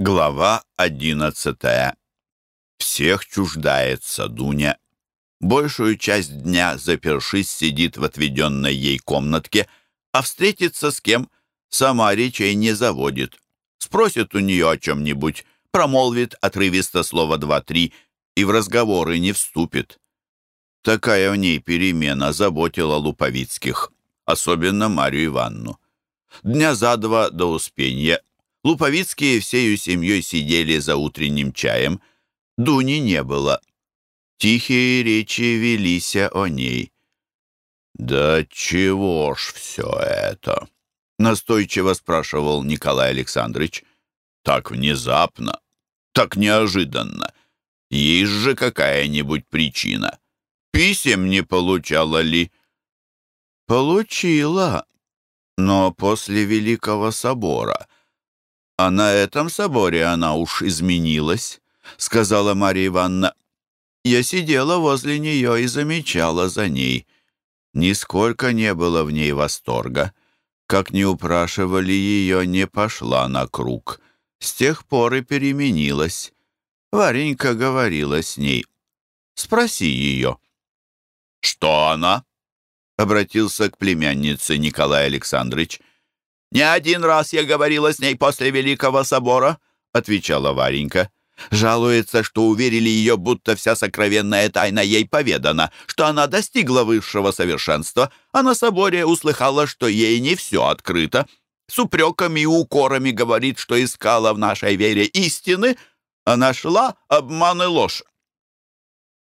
Глава одиннадцатая. Всех чуждается Дуня. Большую часть дня, запершись, сидит в отведенной ей комнатке, а встретиться с кем сама речей не заводит. Спросит у нее о чем-нибудь, промолвит отрывисто слово два-три и в разговоры не вступит. Такая в ней перемена заботила Луповицких, особенно Марию Ивановну. Дня за два до успения Луповицкие всею семьей сидели за утренним чаем. Дуни не было. Тихие речи велися о ней. «Да чего ж все это?» — настойчиво спрашивал Николай Александрович. «Так внезапно, так неожиданно. Есть же какая-нибудь причина. Писем не получала ли?» «Получила, но после Великого Собора». «А на этом соборе она уж изменилась», — сказала Марья Ивановна. Я сидела возле нее и замечала за ней. Нисколько не было в ней восторга. Как не упрашивали ее, не пошла на круг. С тех пор и переменилась. Варенька говорила с ней. «Спроси ее». «Что она?» — обратился к племяннице Николай Александрович. «Не один раз я говорила с ней после Великого собора», — отвечала Варенька. Жалуется, что уверили ее, будто вся сокровенная тайна ей поведана, что она достигла высшего совершенства, а на соборе услыхала, что ей не все открыто. С упреками и укорами говорит, что искала в нашей вере истины, а нашла обман и ложь.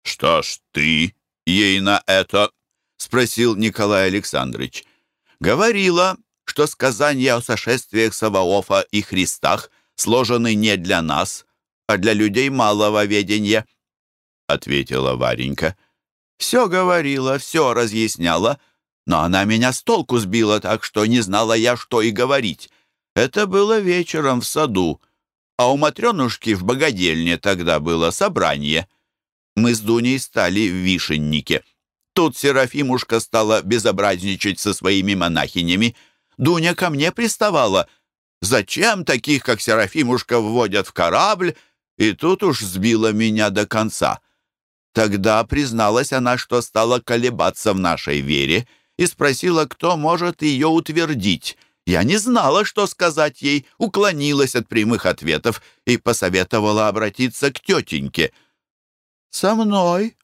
«Что ж ты ей на это?» — спросил Николай Александрович. «Говорила, что сказания о сошествиях Саваофа и Христах сложены не для нас, а для людей малого ведения», — ответила Варенька. «Все говорила, все разъясняла, но она меня с толку сбила так, что не знала я, что и говорить. Это было вечером в саду, а у Матренушки в богадельне тогда было собрание. Мы с Дуней стали в вишеннике. Тут Серафимушка стала безобразничать со своими монахинями, Дуня ко мне приставала. Зачем таких, как Серафимушка, вводят в корабль? И тут уж сбила меня до конца. Тогда призналась она, что стала колебаться в нашей вере и спросила, кто может ее утвердить. Я не знала, что сказать ей, уклонилась от прямых ответов и посоветовала обратиться к тетеньке. «Со мной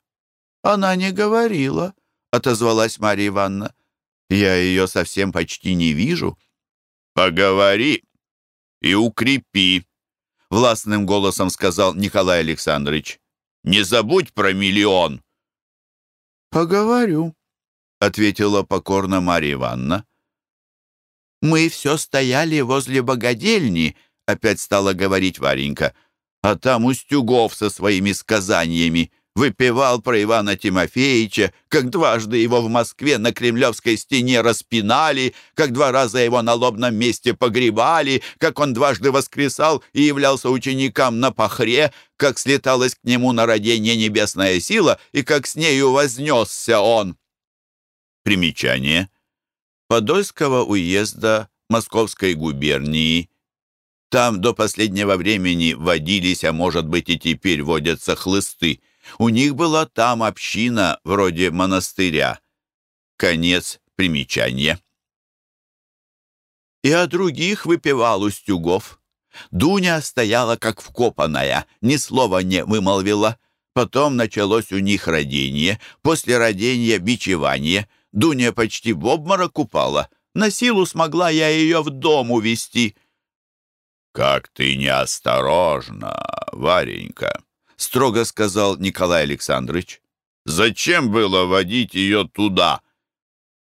она не говорила», — отозвалась Марья Ивановна. Я ее совсем почти не вижу». «Поговори и укрепи», — властным голосом сказал Николай Александрович. «Не забудь про миллион». «Поговорю», — ответила покорно Марья Ивановна. «Мы все стояли возле богадельни», — опять стала говорить Варенька. «А там Устюгов со своими сказаниями выпивал про Ивана Тимофеевича, как дважды его в Москве на Кремлевской стене распинали, как два раза его на лобном месте погребали, как он дважды воскресал и являлся ученикам на похре, как слеталась к нему на родение небесная сила и как с нею вознесся он. Примечание. Подольского уезда Московской губернии. Там до последнего времени водились, а может быть и теперь водятся хлысты. У них была там община, вроде монастыря. Конец примечания. И о других выпивал Устюгов. Дуня стояла как вкопанная, ни слова не вымолвила. Потом началось у них родение, после родения бичевание. Дуня почти в обморок упала. На силу смогла я ее в дом увести. «Как ты неосторожна, Варенька!» Строго сказал Николай Александрович. «Зачем было водить ее туда?»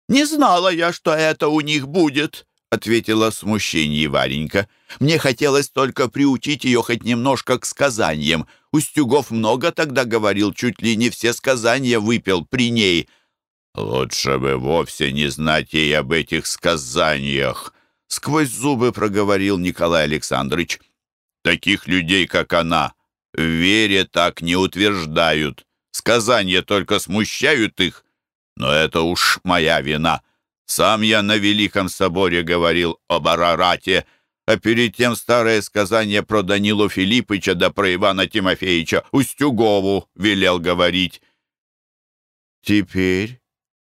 «Не знала я, что это у них будет», — ответила в смущении Варенька. «Мне хотелось только приучить ее хоть немножко к сказаниям. Устюгов много тогда говорил, чуть ли не все сказания выпил при ней». «Лучше бы вовсе не знать ей об этих сказаниях», — сквозь зубы проговорил Николай Александрович. «Таких людей, как она, в вере так не утверждают. Сказания только смущают их. Но это уж моя вина. Сам я на Великом соборе говорил об Арарате, а перед тем старое сказание про Данилу Филиппыча да про Ивана Тимофеевича Устюгову велел говорить. Теперь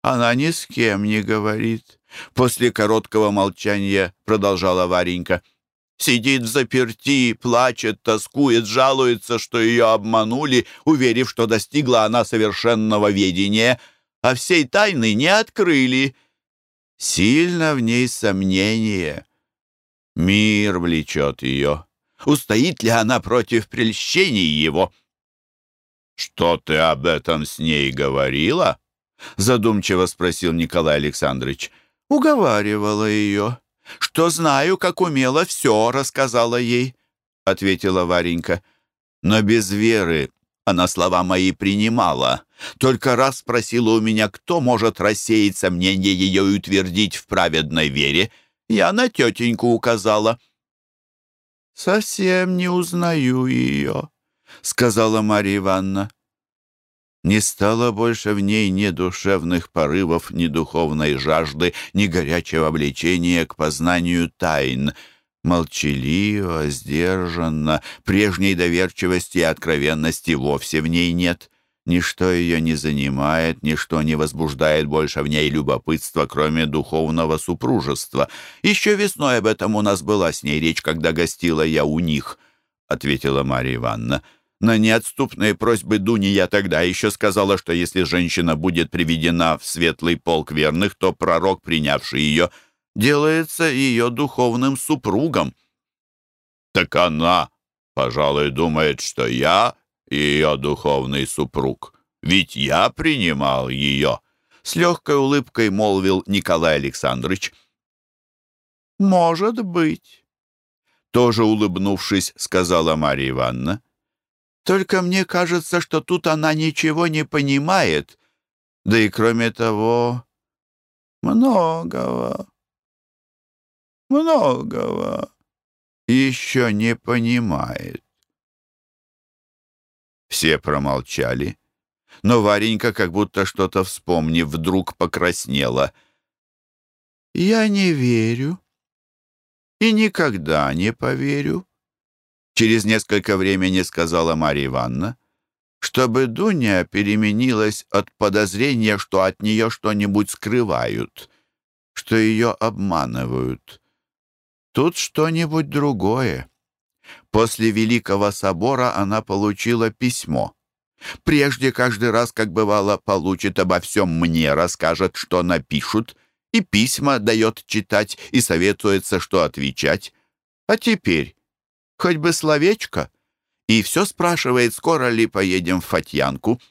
она ни с кем не говорит. После короткого молчания продолжала Варенька. Сидит в заперти, плачет, тоскует, жалуется, что ее обманули, уверив, что достигла она совершенного ведения, а всей тайны не открыли. Сильно в ней сомнение. Мир влечет ее. Устоит ли она против прельщений его? «Что ты об этом с ней говорила?» Задумчиво спросил Николай Александрович. «Уговаривала ее. Что знаю, как умела, все рассказала ей», — ответила Варенька. «Но без веры она слова мои принимала. Только раз спросила у меня, кто может рассеять сомнения ее и утвердить в праведной вере. Я на тетеньку указала». «Совсем не узнаю ее», — сказала Марья Ивановна. Не стало больше в ней ни душевных порывов, ни духовной жажды, ни горячего влечения к познанию тайн — Молчаливо, сдержанно, прежней доверчивости и откровенности вовсе в ней нет. Ничто ее не занимает, ничто не возбуждает больше в ней любопытства, кроме духовного супружества. Еще весной об этом у нас была с ней речь, когда гостила я у них, — ответила Марья Ивановна. На неотступные просьбы Дуни я тогда еще сказала, что если женщина будет приведена в светлый полк верных, то пророк, принявший ее, — делается ее духовным супругом. Так она, пожалуй, думает, что я ее духовный супруг. Ведь я принимал ее. С легкой улыбкой молвил Николай Александрович. «Может быть», — тоже улыбнувшись, сказала Марья Ивановна. «Только мне кажется, что тут она ничего не понимает, да и кроме того, многого многого еще не понимает. Все промолчали, но Варенька, как будто что-то вспомнив, вдруг покраснела. «Я не верю и никогда не поверю», через несколько времени сказала Марья Ивановна, чтобы Дуня переменилась от подозрения, что от нее что-нибудь скрывают, что ее обманывают. Тут что-нибудь другое. После Великого Собора она получила письмо. Прежде каждый раз, как бывало, получит обо всем мне, расскажет, что напишут, и письма дает читать, и советуется, что отвечать. А теперь хоть бы словечко, и все спрашивает, скоро ли поедем в Фатьянку.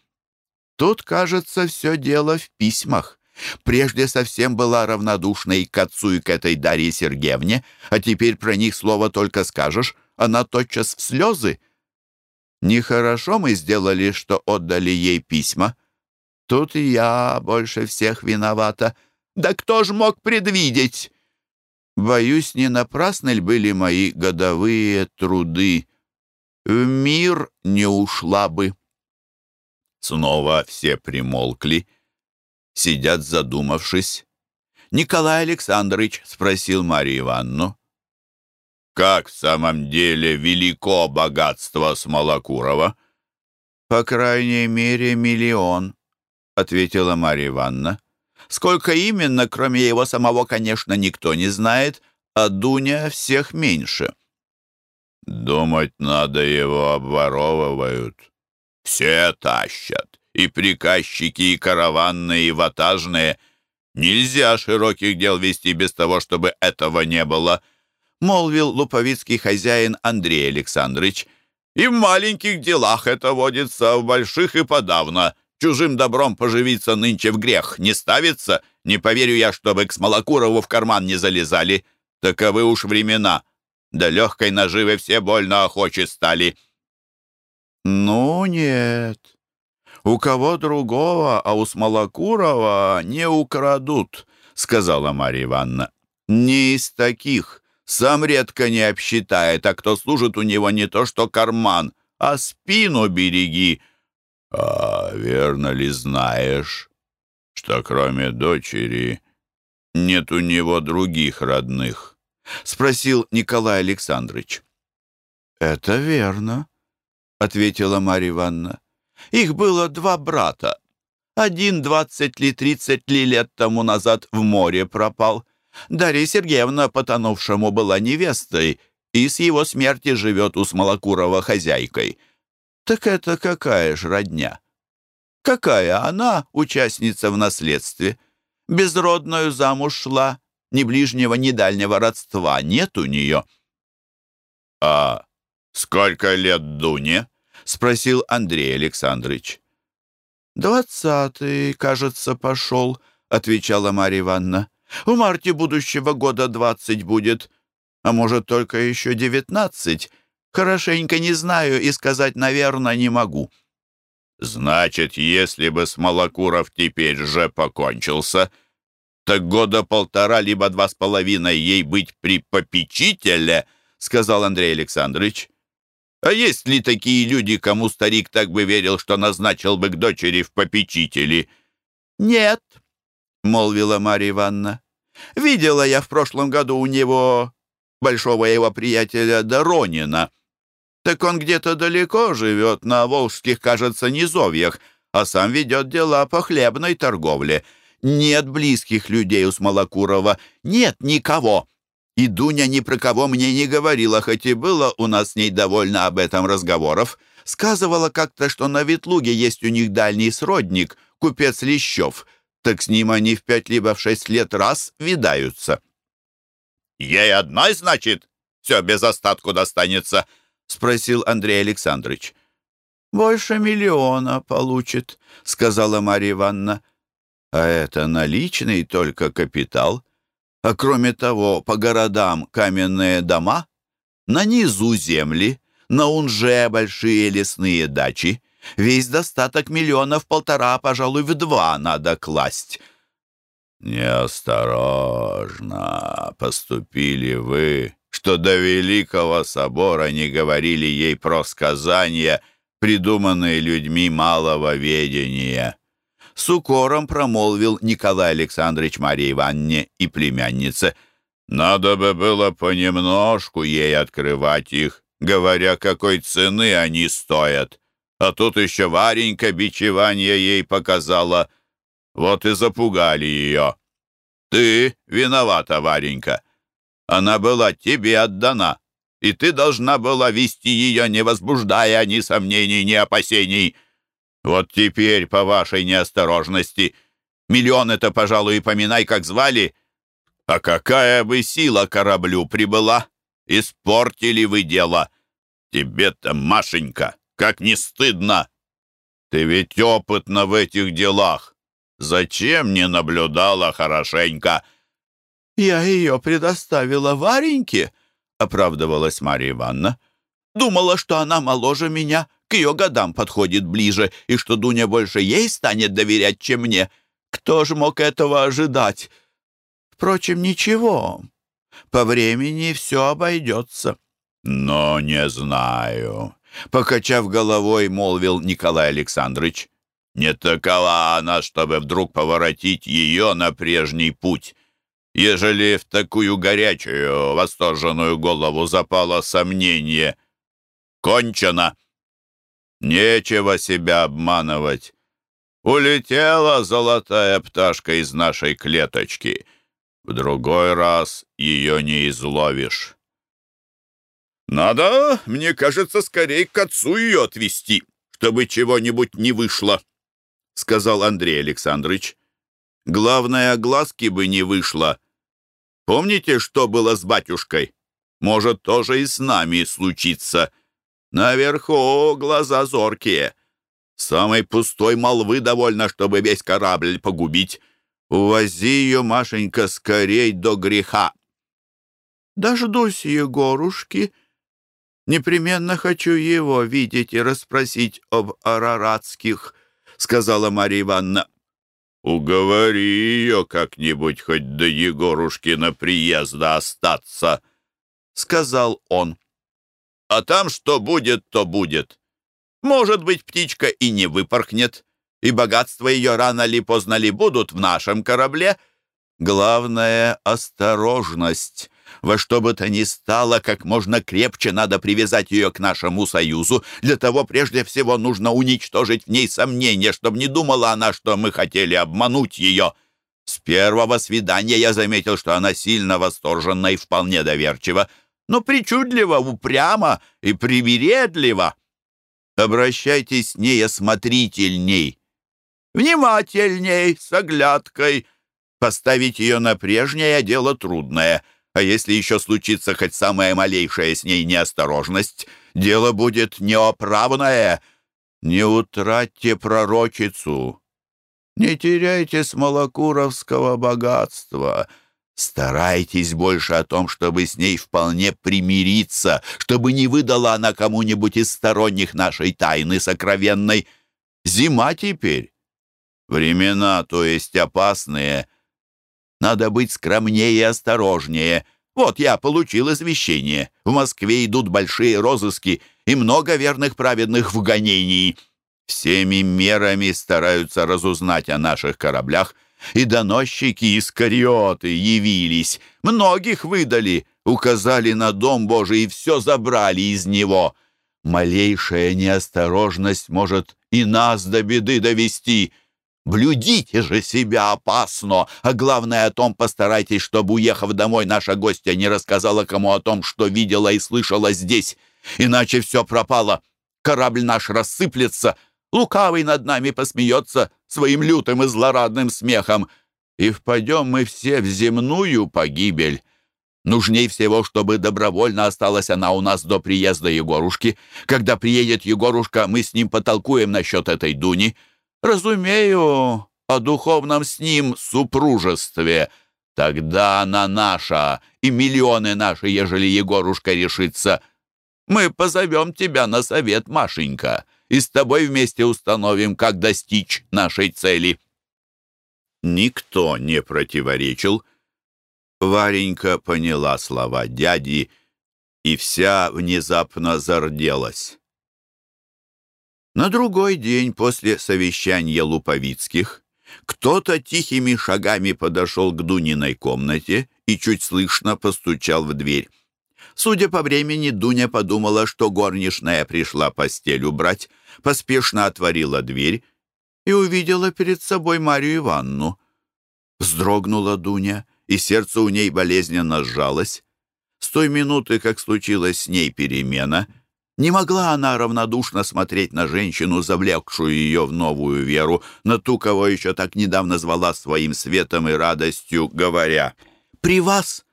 Тут, кажется, все дело в письмах. Прежде совсем была равнодушна и к отцу, и к этой Дарье Сергеевне, а теперь про них слово только скажешь, она тотчас в слезы. Нехорошо мы сделали, что отдали ей письма. Тут я больше всех виновата. Да кто ж мог предвидеть? Боюсь, не напрасны ли были мои годовые труды. В мир не ушла бы. Снова все примолкли, сидят задумавшись. Николай Александрович спросил Марию Ивановну. «Как в самом деле велико богатство Смолокурова?» «По крайней мере, миллион», — ответила Марья Ивановна. «Сколько именно, кроме его самого, конечно, никто не знает, а Дуня всех меньше». «Думать надо, его обворовывают. Все тащат и приказчики, и караванные, и ватажные. Нельзя широких дел вести без того, чтобы этого не было», — молвил луповицкий хозяин Андрей Александрович. «И в маленьких делах это водится, а в больших и подавно. Чужим добром поживиться нынче в грех не ставится. Не поверю я, чтобы к Смолокурову в карман не залезали. Таковы уж времена. Да легкой наживы все больно охочи стали». «Ну нет», «У кого другого, а у Смолокурова не украдут», — сказала Марья Ивановна. «Не из таких. Сам редко не обсчитает, а кто служит у него не то что карман, а спину береги». «А верно ли знаешь, что кроме дочери нет у него других родных?» — спросил Николай Александрович. «Это верно», — ответила Марья Ивановна. «Их было два брата. Один двадцать ли тридцать ли лет тому назад в море пропал. Дарья Сергеевна потонувшему была невестой и с его смерти живет у Смолокурова хозяйкой. Так это какая ж родня? Какая она участница в наследстве? Безродную замуж шла, ни ближнего, ни дальнего родства нет у нее. «А сколько лет Дуне?» — спросил Андрей Александрович. «Двадцатый, кажется, пошел», — отвечала Марья Ивановна. «В марте будущего года двадцать будет, а может, только еще девятнадцать. Хорошенько не знаю и сказать, наверное, не могу». «Значит, если бы Смолокуров теперь же покончился, так года полтора либо два с половиной ей быть при попечителе», — сказал Андрей Александрович. А есть ли такие люди, кому старик так бы верил, что назначил бы к дочери в попечители? Нет, молвила Марья Ивановна. Видела я в прошлом году у него большого его приятеля Доронина. Так он где-то далеко живет, на волжских, кажется, низовьях, а сам ведет дела по хлебной торговле. Нет близких людей у Смолокурова, нет никого. И Дуня ни про кого мне не говорила, хоть и было у нас с ней довольно об этом разговоров. Сказывала как-то, что на Ветлуге есть у них дальний сродник, купец Лещев. Так с ним они в пять либо в шесть лет раз видаются. «Ей одной, значит, все без остатку достанется?» — спросил Андрей Александрович. «Больше миллиона получит», — сказала Марья Ивановна. «А это наличный только капитал». А кроме того, по городам каменные дома, на низу земли, на Унже большие лесные дачи. Весь достаток миллионов полтора, пожалуй, в два надо класть. «Неосторожно поступили вы, что до Великого Собора не говорили ей про сказания, придуманные людьми малого ведения» с укором промолвил Николай Александрович Марии Ивановне и племяннице. «Надо бы было понемножку ей открывать их, говоря, какой цены они стоят. А тут еще Варенька бичевание ей показала. Вот и запугали ее. Ты виновата, Варенька. Она была тебе отдана, и ты должна была вести ее, не возбуждая ни сомнений, ни опасений». Вот теперь, по вашей неосторожности, миллион это, пожалуй, и поминай, как звали. А какая бы сила кораблю прибыла? Испортили вы дело. Тебе-то, Машенька, как не стыдно. Ты ведь опытна в этих делах. Зачем не наблюдала хорошенько?» «Я ее предоставила Вареньке», — оправдывалась Марья Ивановна. «Думала, что она моложе меня, к ее годам подходит ближе, и что Дуня больше ей станет доверять, чем мне. Кто же мог этого ожидать? Впрочем, ничего. По времени все обойдется. Но не знаю. Покачав головой, молвил Николай Александрович. Не такова она, чтобы вдруг поворотить ее на прежний путь. Ежели в такую горячую, восторженную голову запало сомнение, кончено. Нечего себя обманывать. Улетела золотая пташка из нашей клеточки. В другой раз ее не изловишь. Надо, мне кажется, скорее к отцу ее отвезти, чтобы чего-нибудь не вышло, — сказал Андрей Александрович. Главное, глазки бы не вышло. Помните, что было с батюшкой? Может, тоже и с нами случится. Наверху глаза зоркие. Самой пустой молвы довольно, чтобы весь корабль погубить. Увози ее, Машенька, скорей до греха. Дождусь Егорушки. Непременно хочу его видеть и расспросить об араратских, сказала Марья Ивановна. Уговори ее как-нибудь хоть до Егорушкина приезда остаться, сказал он. А там что будет, то будет. Может быть, птичка и не выпорхнет, и богатства ее рано ли поздно ли будут в нашем корабле. Главное — осторожность, Во что бы то ни стало, как можно крепче надо привязать ее к нашему союзу. Для того прежде всего нужно уничтожить в ней сомнения, чтобы не думала она, что мы хотели обмануть ее. С первого свидания я заметил, что она сильно восторжена и вполне доверчива, но причудливо, упрямо и привередливо. Обращайтесь с ней осмотрительней, внимательней, с оглядкой. Поставить ее на прежнее дело трудное, а если еще случится хоть самая малейшая с ней неосторожность, дело будет неоправное. Не утратьте пророчицу, не теряйте смолокуровского богатства». Старайтесь больше о том, чтобы с ней вполне примириться, чтобы не выдала она кому-нибудь из сторонних нашей тайны сокровенной. Зима теперь. Времена, то есть опасные. Надо быть скромнее и осторожнее. Вот я получил извещение. В Москве идут большие розыски и много верных праведных в гонении. Всеми мерами стараются разузнать о наших кораблях, и доносчики из Кариоты явились. Многих выдали, указали на Дом Божий и все забрали из него. Малейшая неосторожность может и нас до беды довести. Блюдите же себя опасно, а главное о том постарайтесь, чтобы, уехав домой, наша гостья не рассказала кому о том, что видела и слышала здесь. Иначе все пропало. Корабль наш рассыплется, лукавый над нами посмеется своим лютым и злорадным смехом, и впадем мы все в земную погибель. Нужней всего, чтобы добровольно осталась она у нас до приезда Егорушки. Когда приедет Егорушка, мы с ним потолкуем насчет этой Дуни. Разумею, о духовном с ним супружестве. Тогда она наша, и миллионы наши, ежели Егорушка решится. Мы позовем тебя на совет, Машенька и с тобой вместе установим, как достичь нашей цели». Никто не противоречил. Варенька поняла слова дяди, и вся внезапно зарделась. На другой день после совещания Луповицких кто-то тихими шагами подошел к Дуниной комнате и чуть слышно постучал в дверь. Судя по времени, Дуня подумала, что горничная пришла постель убрать, поспешно отворила дверь и увидела перед собой Марию Ивановну. Вздрогнула Дуня, и сердце у ней болезненно сжалось. С той минуты, как случилась с ней перемена, не могла она равнодушно смотреть на женщину, завлекшую ее в новую веру, на ту, кого еще так недавно звала своим светом и радостью, говоря «При вас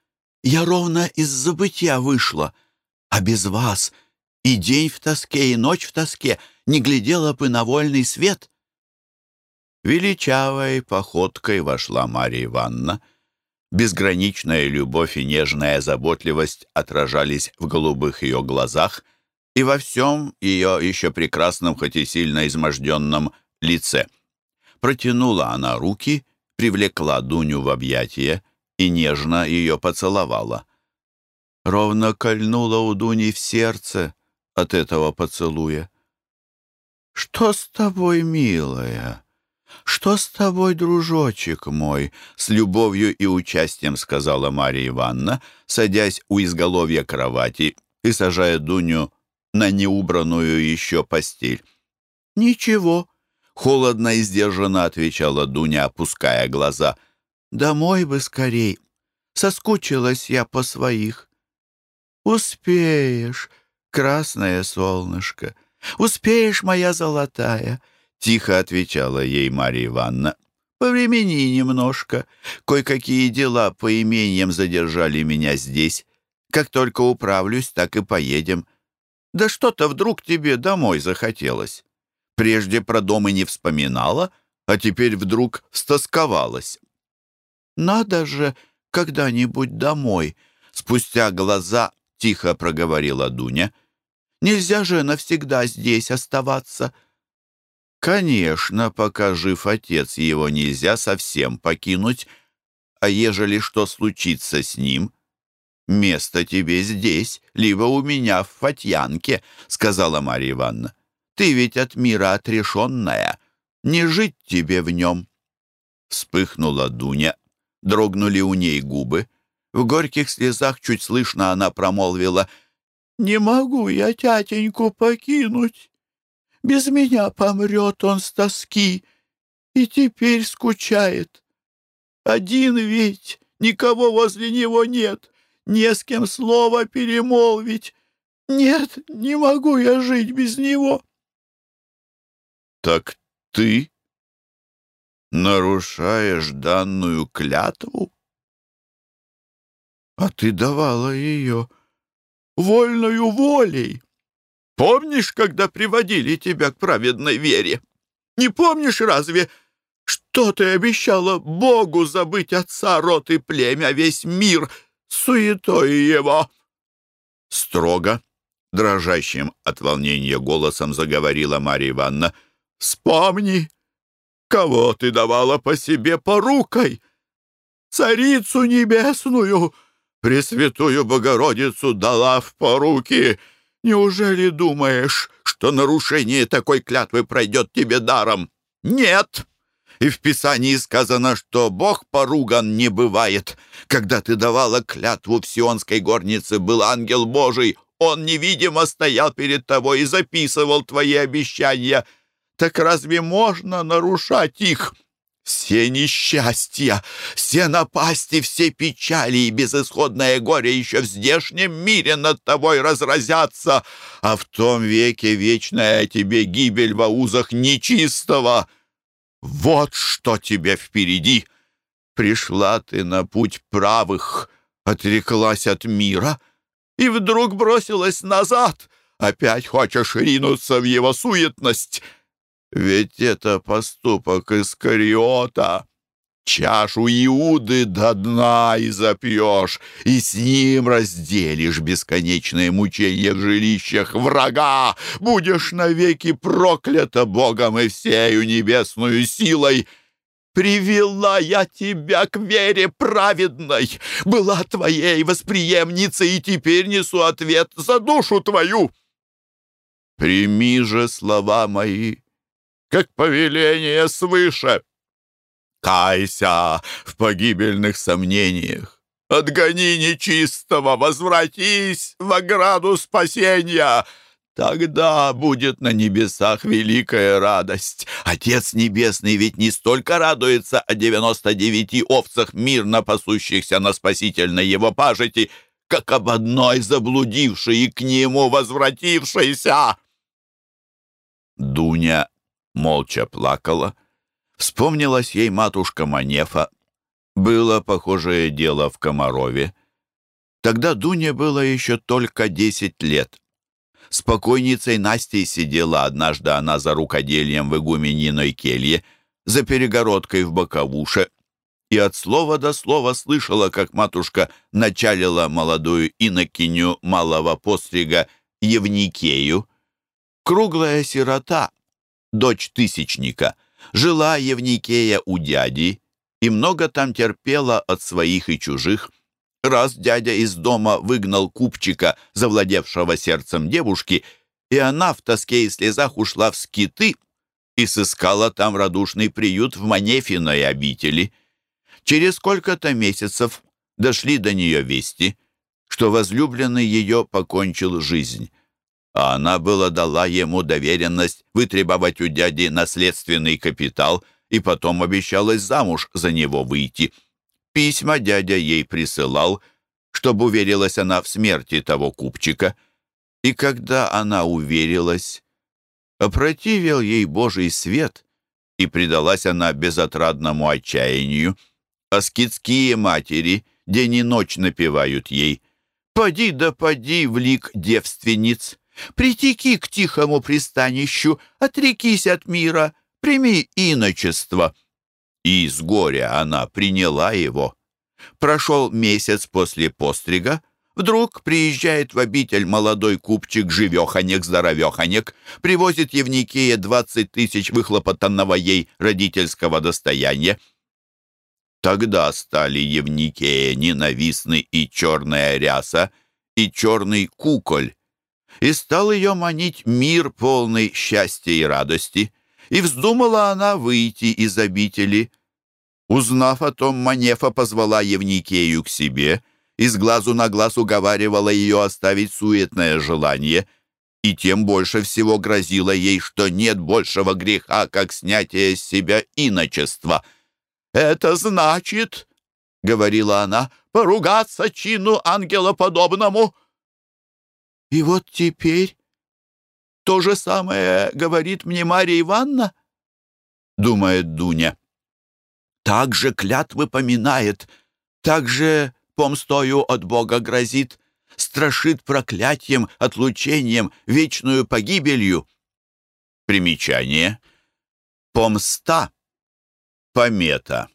я ровно из забытия вышла, а без вас и день в тоске, и ночь в тоске не глядела бы на вольный свет. Величавой походкой вошла Марья Ивановна. Безграничная любовь и нежная заботливость отражались в голубых ее глазах и во всем ее еще прекрасном, хоть и сильно изможденном лице. Протянула она руки, привлекла Дуню в объятия, и нежно ее поцеловала. Ровно кольнула у Дуни в сердце от этого поцелуя. «Что с тобой, милая? Что с тобой, дружочек мой?» С любовью и участием сказала Марья Ивановна, садясь у изголовья кровати и сажая Дуню на неубранную еще постель. «Ничего», — холодно и сдержанно отвечала Дуня, опуская глаза — Домой бы скорей. Соскучилась я по своих. Успеешь, красное солнышко. Успеешь, моя золотая. Тихо отвечала ей Марья Ивановна. Повремени немножко. Кое-какие дела по имениям задержали меня здесь. Как только управлюсь, так и поедем. Да что-то вдруг тебе домой захотелось. Прежде про дом и не вспоминала, а теперь вдруг стосковалась. «Надо же когда-нибудь домой!» Спустя глаза тихо проговорила Дуня. «Нельзя же навсегда здесь оставаться!» «Конечно, пока жив отец, его нельзя совсем покинуть, а ежели что случится с ним, место тебе здесь, либо у меня в Фатьянке», — сказала Марья Ивановна. «Ты ведь от мира отрешенная, не жить тебе в нем». Вспыхнула Дуня, дрогнули у ней губы. В горьких слезах чуть слышно она промолвила «Не могу я тятеньку покинуть. Без меня помрет он с тоски и теперь скучает. Один ведь, никого возле него нет, не с кем слова перемолвить. Нет, не могу я жить без него». «Так ты нарушаешь данную клятву?» «А ты давала ее вольною волей. Помнишь, когда приводили тебя к праведной вере? Не помнишь разве, что ты обещала Богу забыть отца, род и племя, весь мир, суетой его?» Строго, дрожащим от волнения голосом заговорила Марья Ивановна. «Вспомни, кого ты давала по себе порукой! Царицу небесную, Пресвятую Богородицу дала в поруки!» Неужели думаешь, что нарушение такой клятвы пройдет тебе даром? Нет! И в Писании сказано, что Бог поруган не бывает. Когда ты давала клятву в Сионской горнице, был ангел Божий. Он невидимо стоял перед тобой и записывал твои обещания. Так разве можно нарушать их?» Все несчастья, все напасти, все печали и безысходное горе еще в здешнем мире над тобой разразятся, а в том веке вечная тебе гибель во узах нечистого. Вот что тебе впереди. Пришла ты на путь правых, отреклась от мира и вдруг бросилась назад. Опять хочешь ринуться в его суетность — ведь это поступок Искариота. Чашу Иуды до дна и запьешь, и с ним разделишь бесконечное мучение в жилищах врага. Будешь навеки проклята Богом и всею небесную силой. Привела я тебя к вере праведной, была твоей восприемницей, и теперь несу ответ за душу твою. Прими же слова мои как повеление свыше. Кайся в погибельных сомнениях. Отгони нечистого, возвратись в ограду спасения. Тогда будет на небесах великая радость. Отец Небесный ведь не столько радуется о девяносто девяти овцах, мирно пасущихся на спасительной его пажити, как об одной заблудившей и к нему возвратившейся. Дуня молча плакала. Вспомнилась ей матушка Манефа. Было похожее дело в Комарове. Тогда Дуне было еще только десять лет. С покойницей Настей сидела однажды она за рукоделием в игумениной келье, за перегородкой в боковуше, и от слова до слова слышала, как матушка началила молодую инокиню малого пострига Евникею. Круглая сирота, дочь Тысячника, жила Евникея у дяди и много там терпела от своих и чужих. Раз дядя из дома выгнал купчика, завладевшего сердцем девушки, и она в тоске и слезах ушла в скиты и сыскала там радушный приют в Манефиной обители. Через сколько-то месяцев дошли до нее вести, что возлюбленный ее покончил жизнь а она была дала ему доверенность вытребовать у дяди наследственный капитал и потом обещалась замуж за него выйти. Письма дядя ей присылал, чтобы уверилась она в смерти того купчика. И когда она уверилась, опротивил ей Божий свет, и предалась она безотрадному отчаянию. А скидские матери день и ночь напевают ей «Поди да поди в лик девственниц». Притеки к тихому пристанищу, отрекись от мира, прими иночество». И с горя она приняла его. Прошел месяц после пострига, Вдруг приезжает в обитель молодой купчик-живеханек-здоровеханек, привозит Евникея двадцать тысяч выхлопотанного ей родительского достояния. Тогда стали Евникея ненавистны и черная ряса, и черный куколь, и стал ее манить мир полный счастья и радости. И вздумала она выйти из обители. Узнав о том, Манефа позвала Евникею к себе из глазу на глаз уговаривала ее оставить суетное желание, и тем больше всего грозила ей, что нет большего греха, как снятие с себя иночества. «Это значит, — говорила она, — поругаться чину ангелоподобному». «И вот теперь то же самое говорит мне Марья Ивановна?» — думает Дуня. «Так же клятвы поминает, так же помстою от Бога грозит, страшит проклятием, отлучением, вечную погибелью». Примечание. Помста. Помета.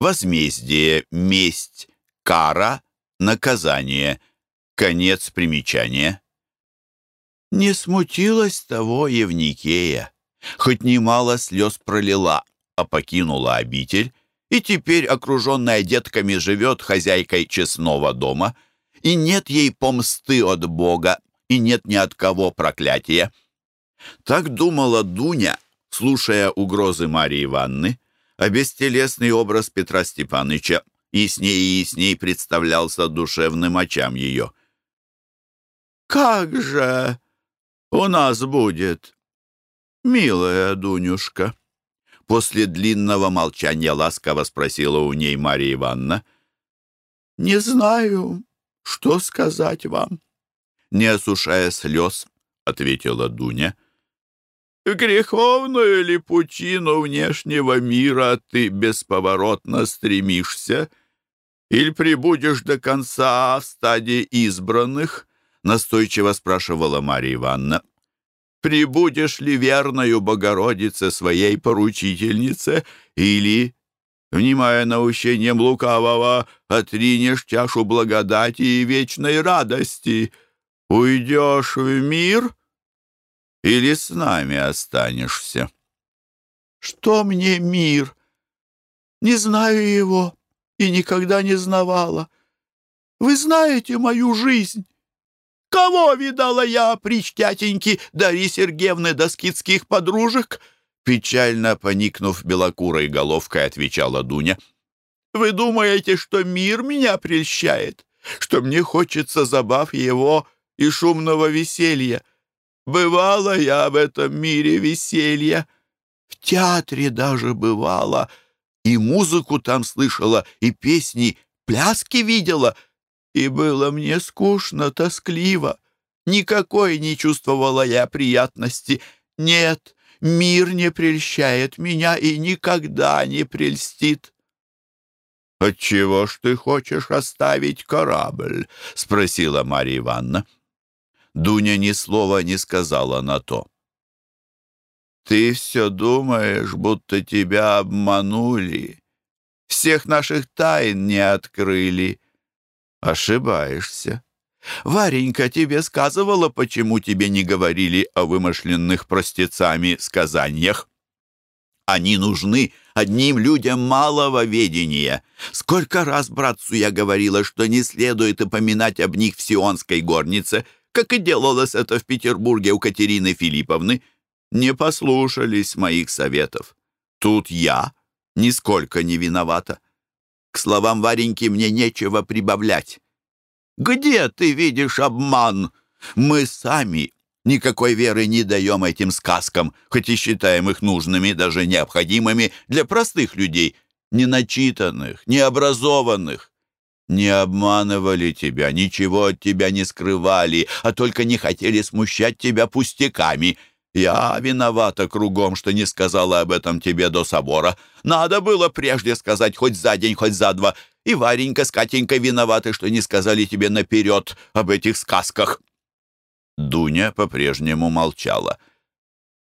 Возмездие, месть, кара, наказание. Конец примечания. Не смутилась того Евникея, хоть немало слез пролила, а покинула обитель, и теперь, окруженная детками, живет хозяйкой честного дома, и нет ей помсты от Бога, и нет ни от кого проклятия. Так думала Дуня, слушая угрозы Марии Ивановны, а бестелесный образ Петра Степаныча и с ней и с ней представлялся душевным очам ее. «Как же!» у нас будет, милая Дунюшка?» После длинного молчания ласково спросила у ней Марья Ивановна. «Не знаю, что сказать вам», — не осушая слез, ответила Дуня. «В греховную ли пучину внешнего мира ты бесповоротно стремишься? Или прибудешь до конца в стадии избранных?» Настойчиво спрашивала Марья Ивановна. «Прибудешь ли верною Богородице своей поручительнице или, внимая наущением лукавого, отринешь чашу благодати и вечной радости? Уйдешь в мир или с нами останешься?» «Что мне мир? Не знаю его и никогда не знавала. Вы знаете мою жизнь». Кого видала я, причтятеньки, Дарьи Сергеевны до скидских подружек?» Печально поникнув белокурой головкой, отвечала Дуня. «Вы думаете, что мир меня прельщает? Что мне хочется забав его и шумного веселья? Бывала я в этом мире веселья. В театре даже бывала, и музыку там слышала, и песни, пляски видела — и было мне скучно, тоскливо. Никакой не чувствовала я приятности. Нет, мир не прельщает меня и никогда не прельстит. «Отчего ж ты хочешь оставить корабль?» — спросила Марья Ивановна. Дуня ни слова не сказала на то. «Ты все думаешь, будто тебя обманули. Всех наших тайн не открыли. Ошибаешься. Варенька тебе сказывала, почему тебе не говорили о вымышленных простецами сказаниях. Они нужны одним людям малого ведения. Сколько раз братцу я говорила, что не следует упоминать об них в Сионской горнице, как и делалось это в Петербурге у Катерины Филипповны. Не послушались моих советов. Тут я нисколько не виновата. К словам Вареньки мне нечего прибавлять. Где ты видишь обман? Мы сами никакой веры не даем этим сказкам, хоть и считаем их нужными, даже необходимыми для простых людей, неначитанных, необразованных. Не обманывали тебя, ничего от тебя не скрывали, а только не хотели смущать тебя пустяками — я виновата кругом, что не сказала об этом тебе до собора. Надо было прежде сказать хоть за день, хоть за два. И Варенька с Катенькой виноваты, что не сказали тебе наперед об этих сказках». Дуня по-прежнему молчала.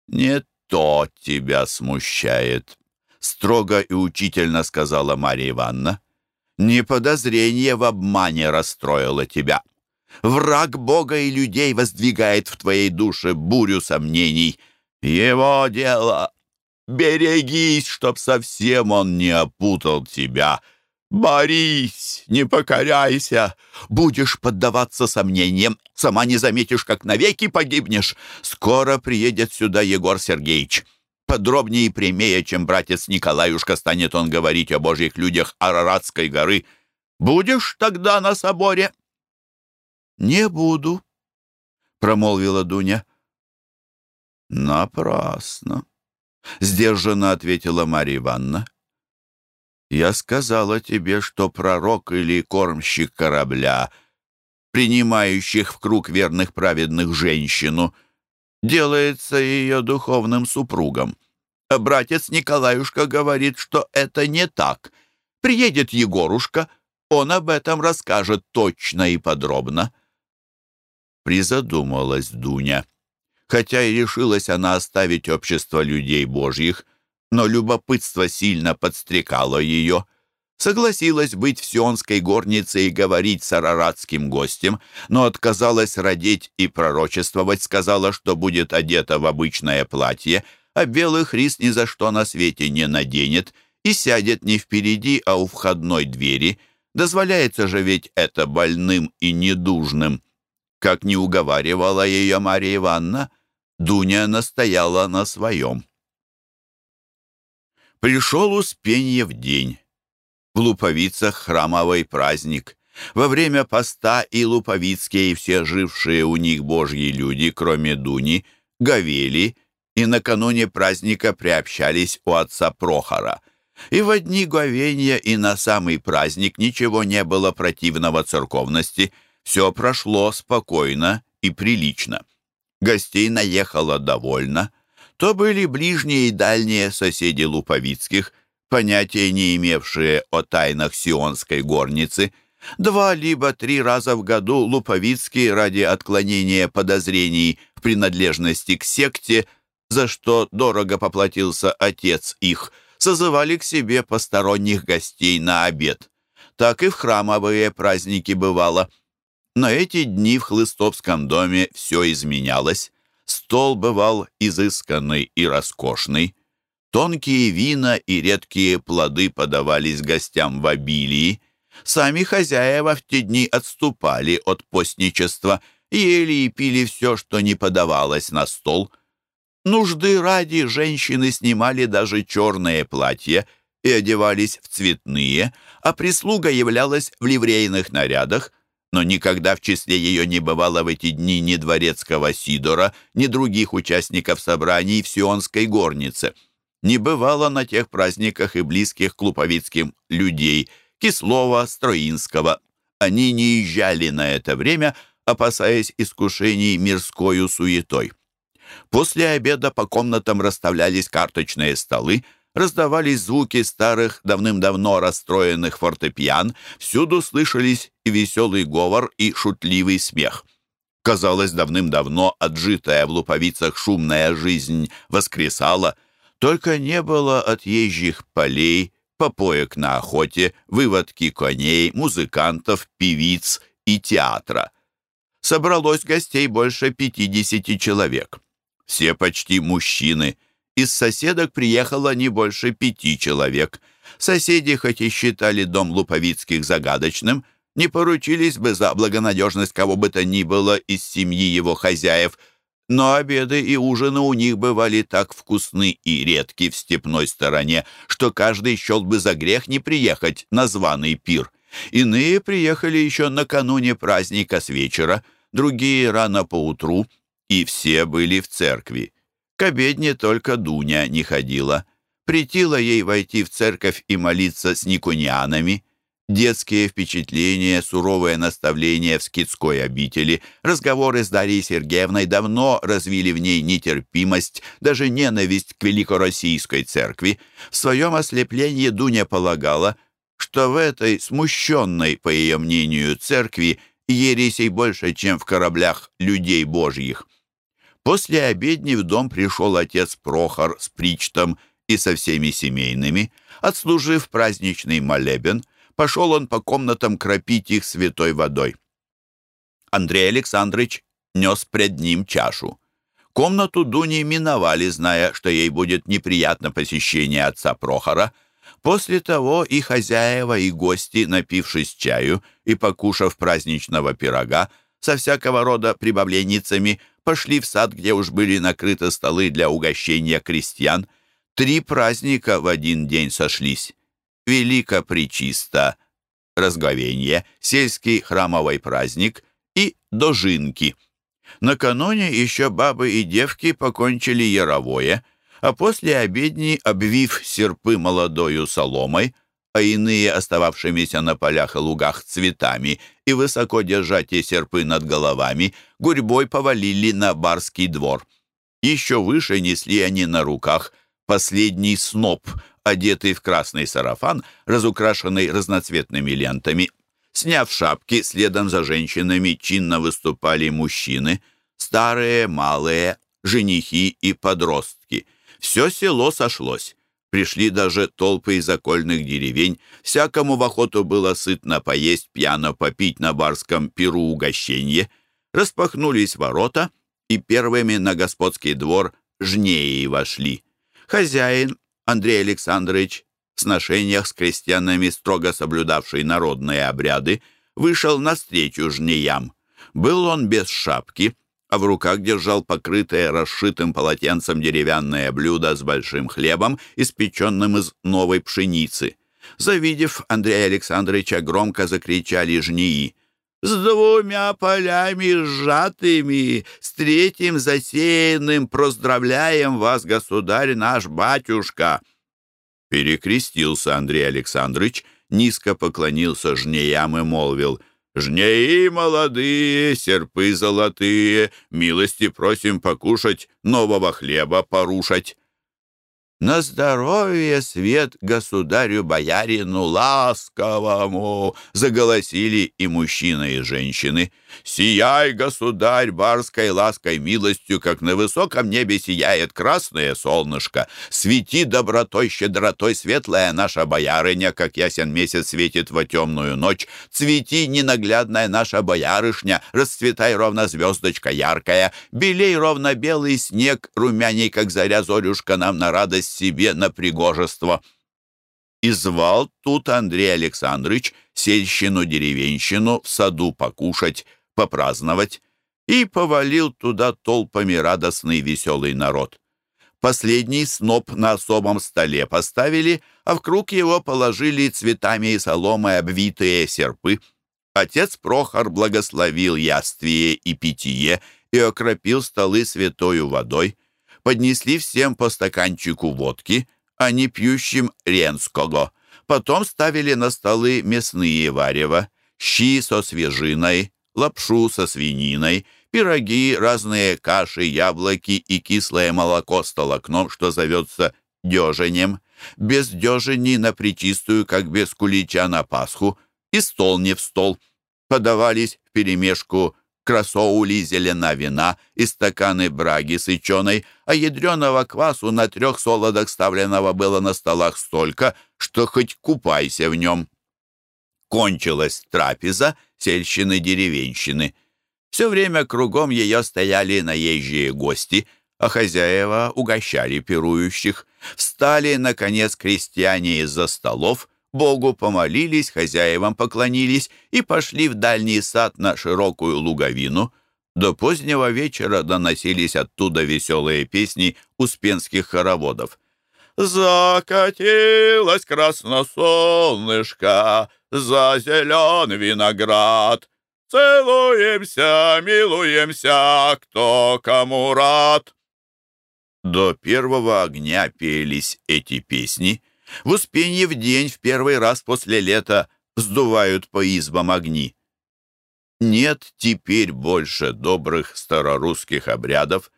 «Не то тебя смущает», — строго и учительно сказала Марья Ивановна. «Не подозрение в обмане расстроило тебя». Враг Бога и людей воздвигает в твоей душе бурю сомнений. Его дело. Берегись, чтоб совсем он не опутал тебя. Борись, не покоряйся. Будешь поддаваться сомнениям, сама не заметишь, как навеки погибнешь. Скоро приедет сюда Егор Сергеевич. Подробнее и прямее, чем братец Николаюшка, станет он говорить о божьих людях Араратской горы. Будешь тогда на соборе?» «Не буду», — промолвила Дуня. «Напрасно», — сдержанно ответила Марья Ивановна. «Я сказала тебе, что пророк или кормщик корабля, принимающих в круг верных праведных женщину, делается ее духовным супругом. А братец Николаюшка говорит, что это не так. Приедет Егорушка, он об этом расскажет точно и подробно». Призадумалась Дуня. Хотя и решилась она оставить общество людей божьих, но любопытство сильно подстрекало ее. Согласилась быть в сионской горнице и говорить с араратским гостем, но отказалась родить и пророчествовать, сказала, что будет одета в обычное платье, а белый христ ни за что на свете не наденет и сядет не впереди, а у входной двери. Дозволяется же ведь это больным и недужным. Как не уговаривала ее Марья Ивановна, Дуня настояла на своем. Пришел Успенье в день. В Луповицах храмовый праздник. Во время поста и Луповицкие, и все жившие у них божьи люди, кроме Дуни, говели и накануне праздника приобщались у отца Прохора. И в дни говенья и на самый праздник ничего не было противного церковности – все прошло спокойно и прилично. Гостей наехало довольно. То были ближние и дальние соседи Луповицких, понятия не имевшие о тайнах сионской горницы. Два либо три раза в году Луповицкие ради отклонения подозрений в принадлежности к секте, за что дорого поплатился отец их, созывали к себе посторонних гостей на обед. Так и в храмовые праздники бывало – но эти дни в Хлыстовском доме все изменялось. Стол бывал изысканный и роскошный. Тонкие вина и редкие плоды подавались гостям в обилии. Сами хозяева в те дни отступали от постничества, ели и пили все, что не подавалось на стол. Нужды ради женщины снимали даже черные платья и одевались в цветные, а прислуга являлась в ливрейных нарядах, но никогда в числе ее не бывало в эти дни ни дворецкого Сидора, ни других участников собраний в Сионской горнице. Не бывало на тех праздниках и близких к Луповицким людей Кислова, Строинского. Они не езжали на это время, опасаясь искушений мирскою суетой. После обеда по комнатам расставлялись карточные столы, раздавались звуки старых, давным-давно расстроенных фортепиан, всюду слышались и веселый говор, и шутливый смех. Казалось, давным-давно отжитая в луповицах шумная жизнь воскресала, только не было отъезжих полей, попоек на охоте, выводки коней, музыкантов, певиц и театра. Собралось гостей больше пятидесяти человек. Все почти мужчины – из соседок приехало не больше пяти человек. Соседи, хоть и считали дом Луповицких загадочным, не поручились бы за благонадежность кого бы то ни было из семьи его хозяев, но обеды и ужины у них бывали так вкусны и редки в степной стороне, что каждый счел бы за грех не приехать на званый пир. Иные приехали еще накануне праздника с вечера, другие рано поутру, и все были в церкви. К обедне только Дуня не ходила. Притило ей войти в церковь и молиться с никунианами. Детские впечатления, суровые наставления в скидской обители, разговоры с Дарьей Сергеевной давно развили в ней нетерпимость, даже ненависть к великороссийской церкви. В своем ослеплении Дуня полагала, что в этой смущенной, по ее мнению, церкви ересей больше, чем в кораблях людей божьих. После обедни в дом пришел отец Прохор с причтом и со всеми семейными. Отслужив праздничный молебен, пошел он по комнатам кропить их святой водой. Андрей Александрович нес пред ним чашу. Комнату Дуни миновали, зная, что ей будет неприятно посещение отца Прохора. После того и хозяева, и гости, напившись чаю и покушав праздничного пирога, со всякого рода прибавленницами, пошли в сад, где уж были накрыты столы для угощения крестьян. Три праздника в один день сошлись. Велика Пречиста, разговенье, сельский храмовый праздник и дожинки. Накануне еще бабы и девки покончили яровое, а после обедни, обвив серпы молодою соломой, а иные остававшимися на полях и лугах цветами, и высоко держа те серпы над головами, гурьбой повалили на барский двор. Еще выше несли они на руках последний сноп, одетый в красный сарафан, разукрашенный разноцветными лентами. Сняв шапки, следом за женщинами чинно выступали мужчины, старые, малые, женихи и подростки. Все село сошлось. Пришли даже толпы из окольных деревень. Всякому в охоту было сытно поесть, пьяно попить на барском пиру угощенье. Распахнулись ворота, и первыми на господский двор жнеи вошли. Хозяин, Андрей Александрович, в сношениях с крестьянами, строго соблюдавший народные обряды, вышел навстречу жнеям. Был он без шапки, а в руках держал покрытое расшитым полотенцем деревянное блюдо с большим хлебом, испеченным из новой пшеницы. Завидев Андрея Александровича, громко закричали жнии. «С двумя полями сжатыми, с третьим засеянным проздравляем вас, государь наш батюшка!» Перекрестился Андрей Александрович, низко поклонился жнеям и молвил — Жнеи молодые, серпы золотые, Милости просим покушать, Нового хлеба порушать. На здоровье свет государю-боярину ласковому!» Заголосили и мужчины, и женщины. «Сияй, государь, барской лаской милостью, как на высоком небе сияет красное солнышко! Свети добротой, щедротой светлая наша боярыня, как ясен месяц светит во темную ночь! Цвети, ненаглядная наша боярышня, расцветай ровно звездочка яркая, белей ровно белый снег, румяней, как заря зорюшка, нам на радость себе на пригожество. И звал тут Андрей Александрович сельщину-деревенщину в саду покушать, попраздновать, и повалил туда толпами радостный веселый народ. Последний сноп на особом столе поставили, а в круг его положили цветами и соломой обвитые серпы. Отец Прохор благословил яствие и питье и окропил столы святою водой поднесли всем по стаканчику водки, а не пьющим ренского. Потом ставили на столы мясные варево, щи со свежиной, лапшу со свининой, пироги, разные каши, яблоки и кислое молоко с толокном, что зовется деженем. Без дежени на причистую, как без кулича на Пасху, и стол не в стол. Подавались в перемешку красоули зелена вина и стаканы браги сыченой, а ядреного квасу на трех солодах ставленного было на столах столько, что хоть купайся в нем. Кончилась трапеза сельщины-деревенщины. Все время кругом ее стояли наезжие гости, а хозяева угощали пирующих. Встали, наконец, крестьяне из-за столов — Богу помолились, хозяевам поклонились и пошли в дальний сад на широкую луговину. До позднего вечера доносились оттуда веселые песни успенских хороводов. «Закатилось красносолнышко за зелен виноград. Целуемся, милуемся, кто кому рад». До первого огня пелись эти песни — в Успенье в день в первый раз после лета вздувают по избам огни. Нет теперь больше добрых старорусских обрядов,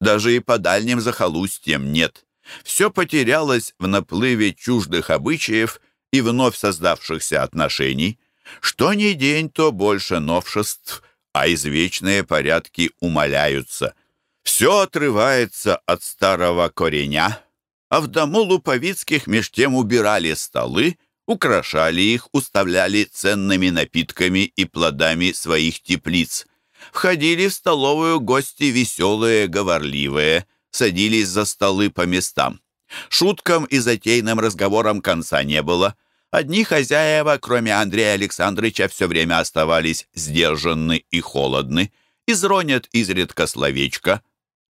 даже и по дальним захолустьям нет. Все потерялось в наплыве чуждых обычаев и вновь создавшихся отношений. Что ни день, то больше новшеств, а извечные порядки умаляются. Все отрывается от старого кореня, а в дому Луповицких меж тем убирали столы, украшали их, уставляли ценными напитками и плодами своих теплиц. Входили в столовую гости веселые, говорливые, садились за столы по местам. Шуткам и затейным разговорам конца не было. Одни хозяева, кроме Андрея Александровича, все время оставались сдержанны и холодны, изронят изредка словечко,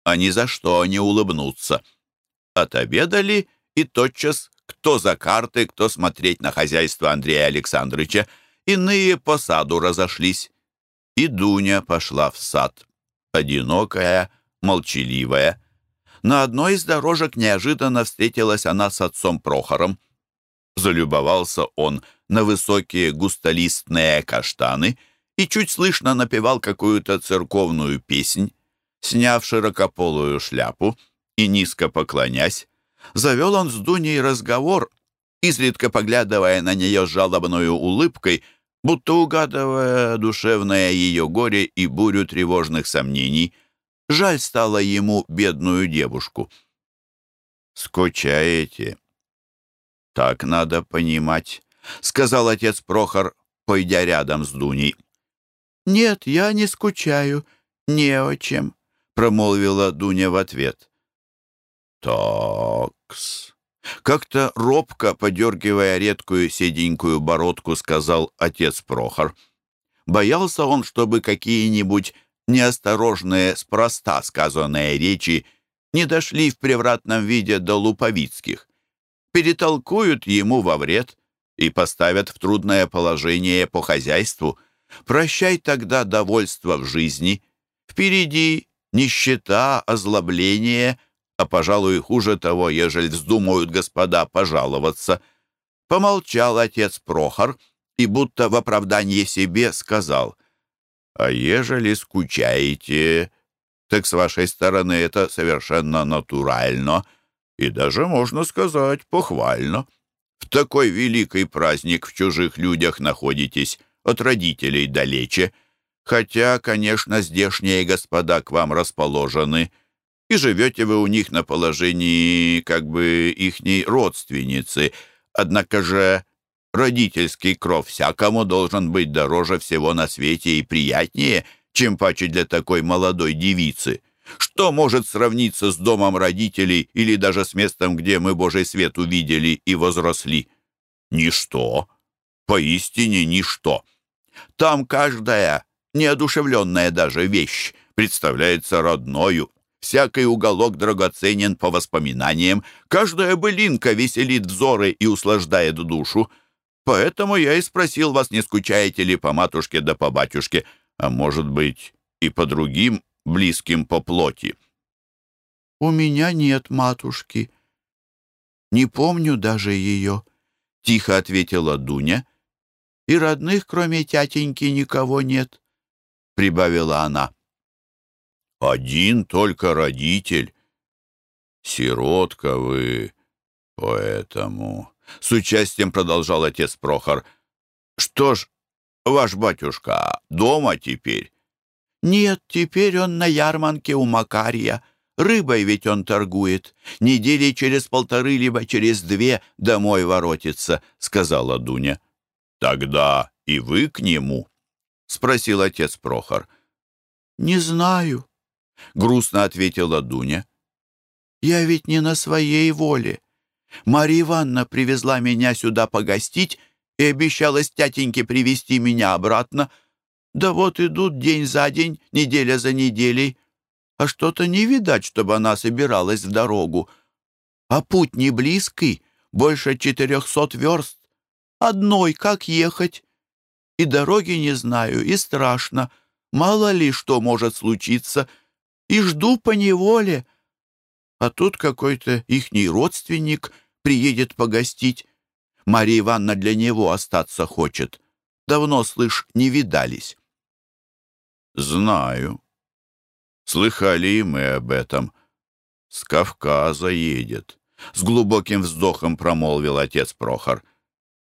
а ни за что не улыбнутся. Отобедали, и тотчас кто за карты, кто смотреть на хозяйство Андрея Александровича. иные по саду разошлись. И Дуня пошла в сад, одинокая, молчаливая. На одной из дорожек неожиданно встретилась она с отцом Прохором. Залюбовался он на высокие густолистные каштаны и чуть слышно напевал какую-то церковную песнь. Сняв широкополую шляпу и низко поклонясь, завел он с Дуней разговор, изредка поглядывая на нее с жалобной улыбкой, будто угадывая душевное ее горе и бурю тревожных сомнений. Жаль стало ему бедную девушку. «Скучаете?» «Так надо понимать», — сказал отец Прохор, пойдя рядом с Дуней. «Нет, я не скучаю, не о чем», — промолвила Дуня в ответ. «Такс», как-то робко, подергивая редкую седенькую бородку, сказал отец Прохор. Боялся он, чтобы какие-нибудь неосторожные, спроста сказанные речи не дошли в превратном виде до Луповицких. Перетолкуют ему во вред и поставят в трудное положение по хозяйству. Прощай тогда довольство в жизни. Впереди нищета, озлобление — а, пожалуй, хуже того, ежели вздумают господа пожаловаться. Помолчал отец Прохор и будто в оправдание себе сказал, «А ежели скучаете, так с вашей стороны это совершенно натурально и даже, можно сказать, похвально. В такой великий праздник в чужих людях находитесь, от родителей далече, хотя, конечно, здешние господа к вам расположены» и живете вы у них на положении как бы ихней родственницы. Однако же родительский кров всякому должен быть дороже всего на свете и приятнее, чем паче для такой молодой девицы. Что может сравниться с домом родителей или даже с местом, где мы Божий свет увидели и возросли? Ничто. Поистине ничто. Там каждая, неодушевленная даже вещь, представляется родною. Всякий уголок драгоценен по воспоминаниям, каждая былинка веселит взоры и услаждает душу. Поэтому я и спросил вас, не скучаете ли по матушке да по батюшке, а может быть и по другим близким по плоти. «У меня нет матушки. Не помню даже ее», — тихо ответила Дуня. «И родных, кроме тятеньки, никого нет», — прибавила она. Один только родитель. Сиротка вы, поэтому... С участием продолжал отец Прохор. Что ж, ваш батюшка дома теперь? Нет, теперь он на ярмарке у Макария. Рыбой ведь он торгует. Недели через полторы, либо через две домой воротится, сказала Дуня. Тогда и вы к нему? Спросил отец Прохор. Не знаю. — грустно ответила Дуня. «Я ведь не на своей воле. Марья Ивановна привезла меня сюда погостить и обещалась тятеньке привести меня обратно. Да вот идут день за день, неделя за неделей, а что-то не видать, чтобы она собиралась в дорогу. А путь не близкий, больше четырехсот верст. Одной как ехать? И дороги не знаю, и страшно. Мало ли что может случиться — и жду по неволе. А тут какой-то ихний родственник приедет погостить. Мария Ивановна для него остаться хочет. Давно, слышь, не видались. Знаю. Слыхали и мы об этом. С Кавказа едет. С глубоким вздохом промолвил отец Прохор.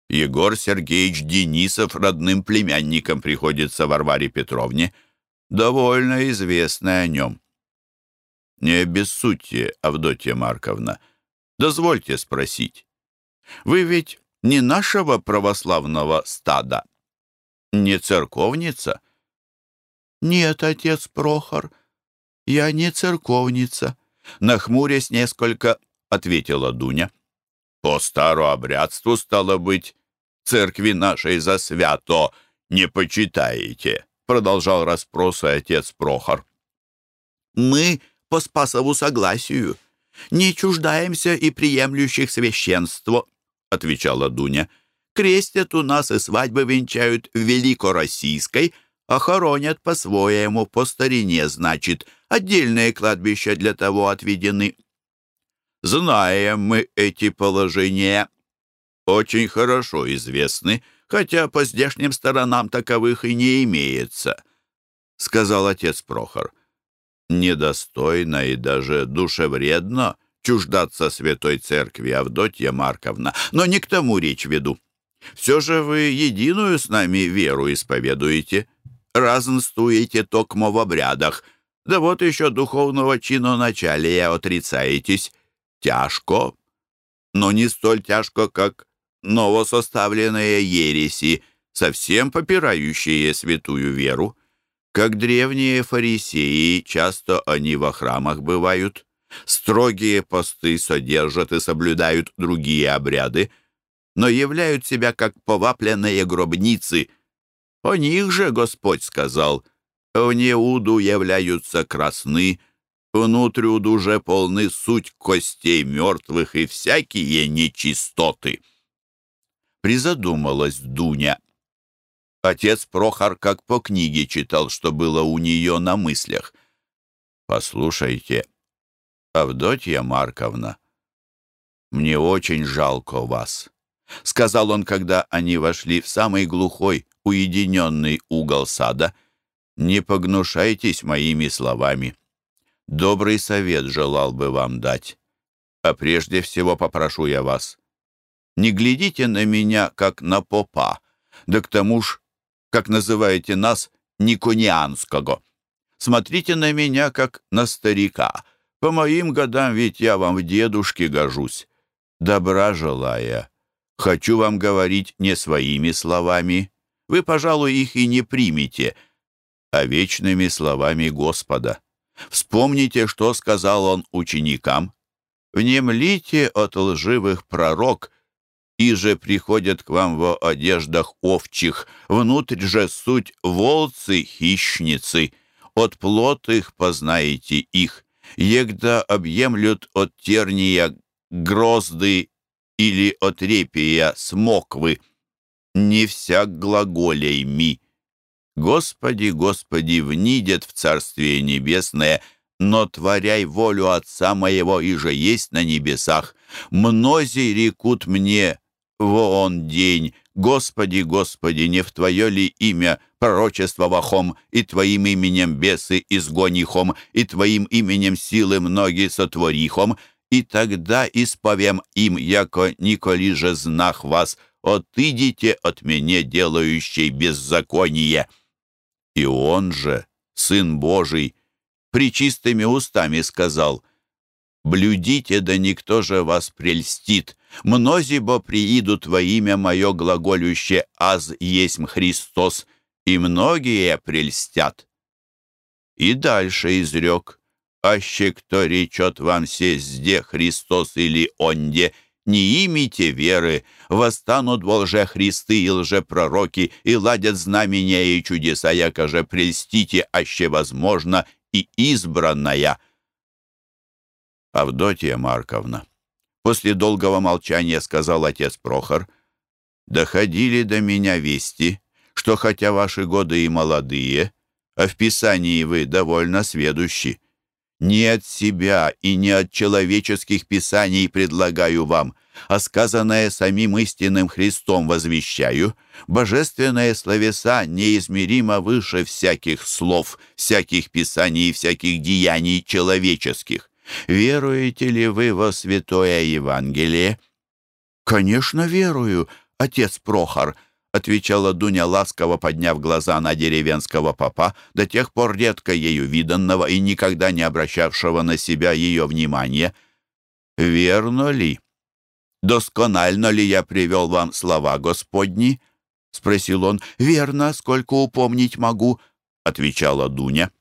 Егор Сергеевич Денисов родным племянником приходится Варваре Петровне. Довольно известно о нем. Не обессудьте, Авдотья Марковна. Дозвольте спросить. Вы ведь не нашего православного стада? Не церковница? Нет, отец Прохор, я не церковница. Нахмурясь несколько, ответила Дуня. По старообрядству, стало быть, церкви нашей за свято не почитаете, продолжал расспросы отец Прохор. Мы по Спасову согласию. Не чуждаемся и приемлющих священство», — отвечала Дуня. Крестят у нас и свадьбы венчают в Великороссийской, а хоронят по-своему, по старине, значит. Отдельные кладбища для того отведены. Знаем мы эти положения. Очень хорошо известны, хотя по здешним сторонам таковых и не имеется, — сказал отец Прохор. Недостойно и даже душевредно чуждаться святой церкви Авдотья Марковна, но не к тому речь веду. Все же вы единую с нами веру исповедуете, разнствуете токмо в обрядах, да вот еще духовного чину началия отрицаетесь. Тяжко, но не столь тяжко, как новосоставленные ереси, совсем попирающие святую веру. Как древние фарисеи, часто они во храмах бывают, строгие посты содержат и соблюдают другие обряды, но являют себя как повапленные гробницы. О них же Господь сказал, «Вне уду являются красны, внутрь же полны суть костей мертвых и всякие нечистоты». Призадумалась Дуня. Отец Прохор как по книге читал, что было у нее на мыслях. «Послушайте, Авдотья Марковна, мне очень жалко вас. — сказал он, когда они вошли в самый глухой, уединенный угол сада. «Не погнушайтесь моими словами. Добрый совет желал бы вам дать. А прежде всего попрошу я вас. Не глядите на меня, как на попа, да к тому ж, как называете нас, Никонианского. Смотрите на меня, как на старика. По моим годам ведь я вам в дедушке гожусь. Добра желая, Хочу вам говорить не своими словами, вы, пожалуй, их и не примете, а вечными словами Господа. Вспомните, что сказал он ученикам. «Внемлите от лживых пророк, и же приходят к вам во одеждах овчих, внутрь же суть волцы-хищницы, от плот их познаете их, егда объемлют от терния грозды или от репия смоквы. Не всяк глаголей ми. Господи, Господи, внидет в Царствие Небесное, но творяй волю Отца моего, и же есть на небесах. Мнози рекут мне во день, Господи, Господи, не в Твое ли имя пророчествовахом, и Твоим именем бесы изгонихом, и Твоим именем силы многие сотворихом, и тогда исповем им, яко николи же знах вас, отыдите от меня, делающей беззаконие. И он же, Сын Божий, причистыми устами сказал, «Блюдите, да никто же вас прельстит, мнози бо приидут во имя мое глаголюще «Аз есмь Христос», и многие прельстят». И дальше изрек, аще кто речет вам сезде Христос или онде, не имите веры, восстанут во лже Христы и лжепророки, и ладят знамения и чудеса, якоже прельстите, аще возможно, и избранная. Авдотья Марковна. После долгого молчания сказал отец Прохор, «Доходили до меня вести, что хотя ваши годы и молодые, а в Писании вы довольно сведущи, не от себя и не от человеческих писаний предлагаю вам, а сказанное самим истинным Христом возвещаю, божественные словеса неизмеримо выше всяких слов, всяких писаний и всяких деяний человеческих. Веруете ли вы во Святое Евангелие? Конечно, верую, отец Прохор, — отвечала Дуня ласково, подняв глаза на деревенского папа, до тех пор редко ею виданного и никогда не обращавшего на себя ее внимания. «Верно ли? Досконально ли я привел вам слова Господни?» — спросил он. «Верно, сколько упомнить могу», — отвечала Дуня.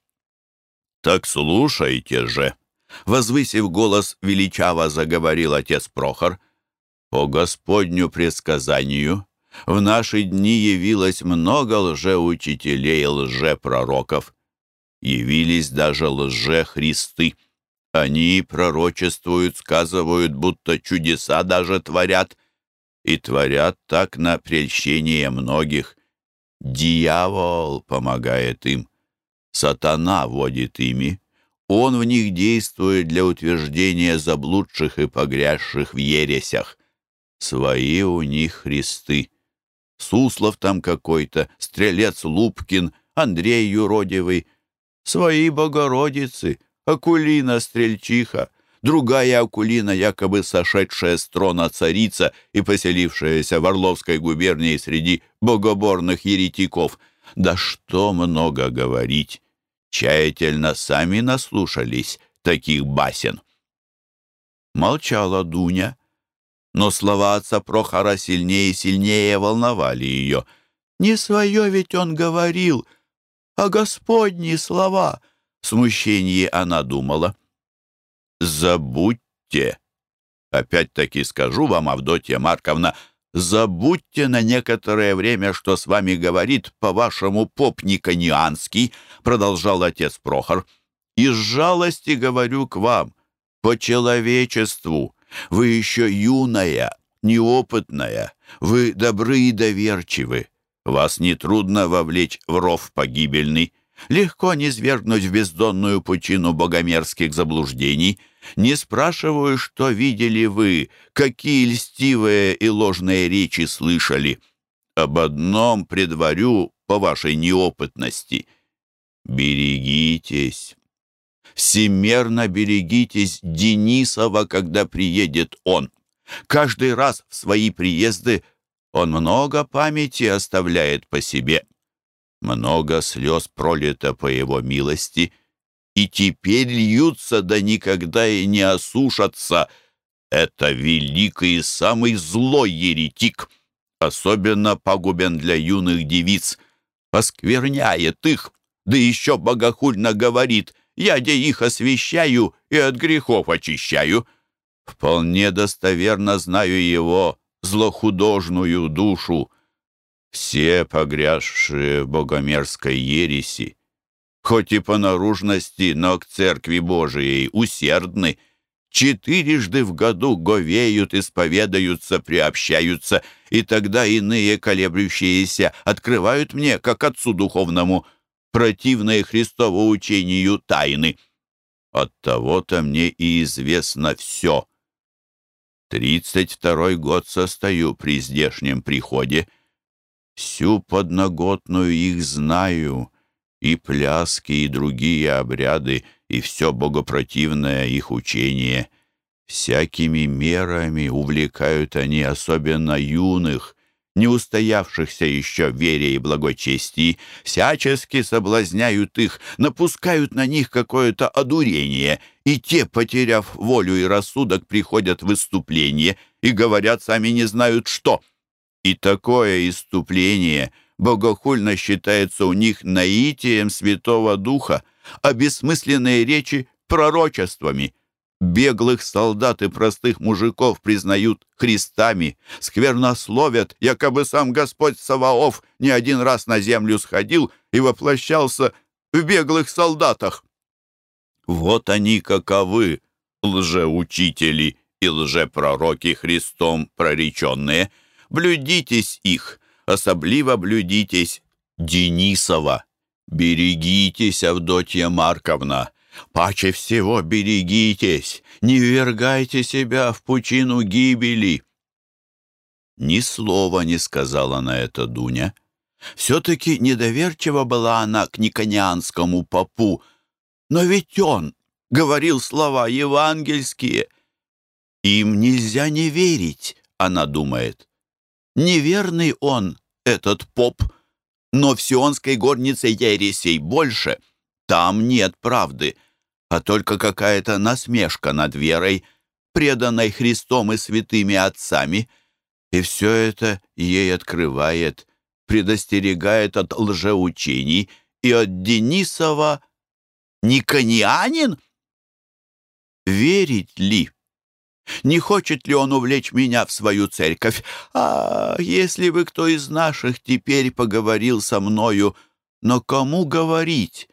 «Так слушайте же», — возвысив голос, величаво заговорил отец Прохор. «По Господню предсказанию» В наши дни явилось много лжеучителей и лжепророков. Явились даже лжехристы. Они пророчествуют, сказывают, будто чудеса даже творят. и творят так на прельщение многих. Дьявол помогает им, сатана водит ими, он в них действует для утверждения заблудших и погрязших в ересях. Свои у них христы. Суслов там какой-то, стрелец Лупкин, Андрей Юродивый. Свои Богородицы, Акулина-стрельчиха, другая Акулина, якобы сошедшая с трона царица и поселившаяся в Орловской губернии среди богоборных еретиков. Да что много говорить! Чаятельно сами наслушались таких басен. Молчала Дуня, но слова отца Прохора сильнее и сильнее волновали ее. «Не свое ведь он говорил, а Господни слова!» В смущении она думала. «Забудьте!» Опять-таки скажу вам, Авдотья Марковна, забудьте на некоторое время, что с вами говорит, по-вашему, поп Никонианский, продолжал отец Прохор. Из жалости говорю к вам, по человечеству. Вы еще юная, неопытная, вы добры и доверчивы. Вас нетрудно вовлечь в ров погибельный. Легко не свергнуть в бездонную пучину богомерзких заблуждений. Не спрашиваю, что видели вы, какие льстивые и ложные речи слышали. Об одном предварю по вашей неопытности. Берегитесь, всемерно берегитесь Денисова, когда приедет он. Каждый раз в свои приезды он много памяти оставляет по себе. Много слез пролито по его милости, и теперь льются, да никогда и не осушатся. Это великий и самый злой еретик, особенно пагубен для юных девиц, оскверняет их, да еще богохульно говорит, я де их освящаю и от грехов очищаю. Вполне достоверно знаю его, злохудожную душу. Все погрязшие в богомерзкой ереси, хоть и по наружности, но к церкви Божией усердны, четырежды в году говеют, исповедаются, приобщаются, и тогда иные колеблющиеся открывают мне, как отцу духовному, противные Христову учению тайны. От того-то мне и известно все. Тридцать второй год состою при здешнем приходе. Всю подноготную их знаю, и пляски, и другие обряды, и все богопротивное их учение. Всякими мерами увлекают они особенно юных, не устоявшихся еще вере и благочестии, всячески соблазняют их, напускают на них какое-то одурение, и те, потеряв волю и рассудок, приходят в выступление и говорят сами не знают что. И такое иступление богохульно считается у них наитием Святого Духа, а бессмысленные речи — пророчествами — Беглых солдат и простых мужиков признают христами, сквернословят, якобы сам Господь Саваоф не один раз на землю сходил и воплощался в беглых солдатах. Вот они каковы, лжеучители и лжепророки Христом прореченные. Блюдитесь их, особливо блюдитесь Денисова. Берегитесь, Авдотья Марковна, Паче всего берегитесь, не ввергайте себя в пучину гибели. Ни слова не сказала на это Дуня. Все-таки недоверчива была она к никонианскому попу. Но ведь он говорил слова евангельские. Им нельзя не верить, она думает. Неверный он, этот поп, но в сионской горнице ересей больше. Там нет правды — а только какая-то насмешка над верой, преданной Христом и святыми отцами. И все это ей открывает, предостерегает от лжеучений и от Денисова Никонианин? Верить ли? Не хочет ли он увлечь меня в свою церковь? А если бы кто из наших теперь поговорил со мною, но кому говорить?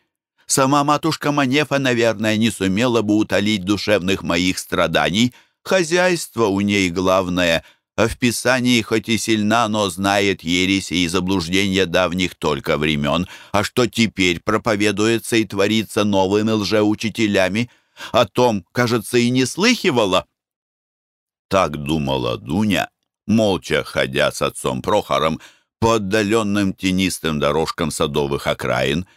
Сама матушка Манефа, наверное, не сумела бы утолить душевных моих страданий. Хозяйство у ней главное, а в Писании хоть и сильна, но знает ереси и заблуждения давних только времен, а что теперь проповедуется и творится новыми лжеучителями, о том, кажется, и не слыхивала». Так думала Дуня, молча ходя с отцом Прохором по отдаленным тенистым дорожкам садовых окраин.